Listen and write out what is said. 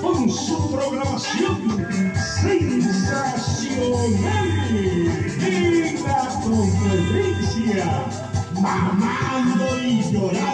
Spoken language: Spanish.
con su programación sensacional en la competencia, mamando y llorando.